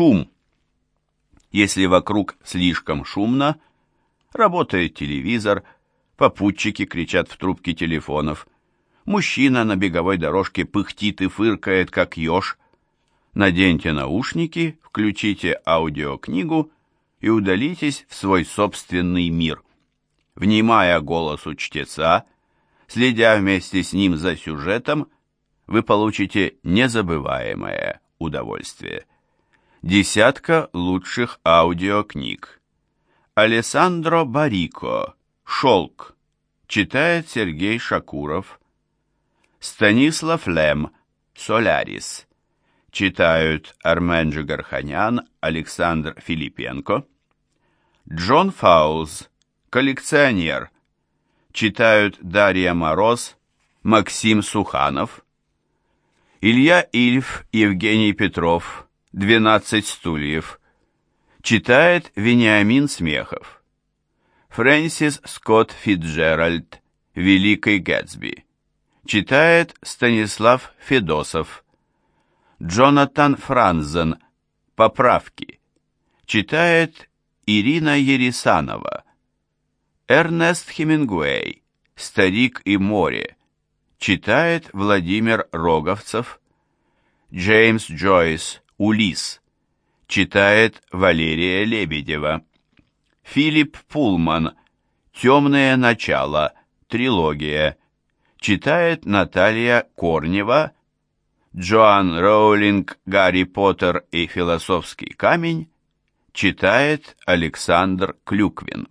Шум. Если вокруг слишком шумно, работает телевизор, попутчики кричат в трубки телефонов, мужчина на беговой дорожке пыхтит и фыркает, как еж. Наденьте наушники, включите аудиокнигу и удалитесь в свой собственный мир. Внимая голосу чтеца, следя вместе с ним за сюжетом, вы получите незабываемое удовольствие. Десятка лучших аудиокниг. Алессандро Барико. «Шелк». Читает Сергей Шакуров. Станислав Лем. «Солярис». Читают Армен Джигарханян, Александр Филипенко. Джон Фаулз. Коллекционер. Читают Дарья Мороз, Максим Суханов. Илья Ильф, Евгений Петров. «Двенадцать стульев». Читает Вениамин Смехов. Фрэнсис Скотт Фитджеральд. Великий Гэтсби. Читает Станислав Федосов. Джонатан Франзен. Поправки. Читает Ирина Ересанова. Эрнест Хемингуэй. Старик и море. Читает Владимир Роговцев. Джеймс Джойс. Улис. Читает Валерия Лебедева. Филипп Пулман. Темное начало. Трилогия. Читает Наталья Корнева. Джоан Роулинг, Гарри Поттер и философский камень. Читает Александр Клюквин.